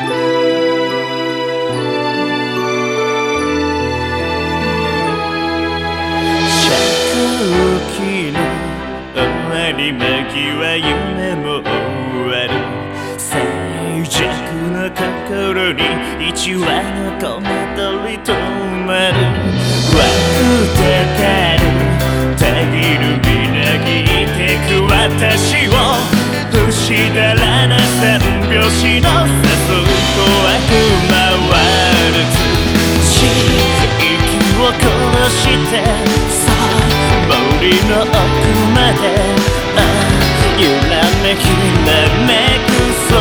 気の終わり巻きは夢も終わる最弱の心に一羽の小り止まる。湧くてかる。たぎるみなぎってく私をしてさあ森の奥まで揺らめきらめくそ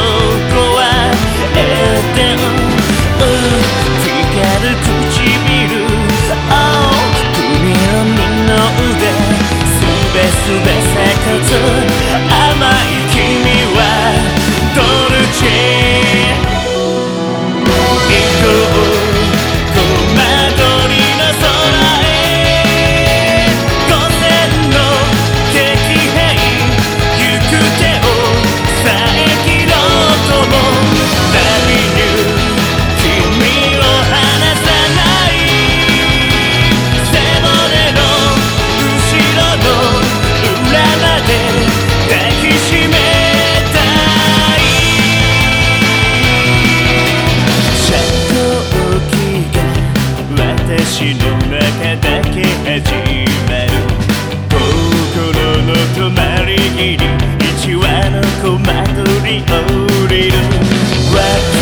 こはエデン光る唇青君の身の腕すべすべせかえる心の止まりに一羽の小窓に降りる。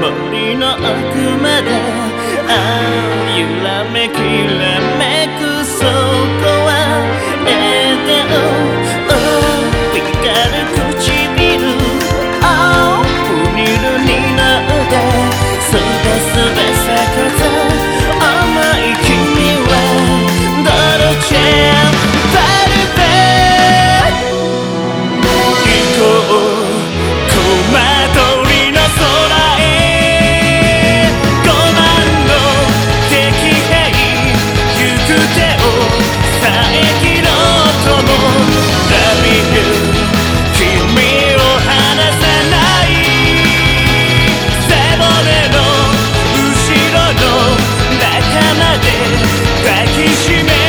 森の奥までああ揺らめきら抱きしめ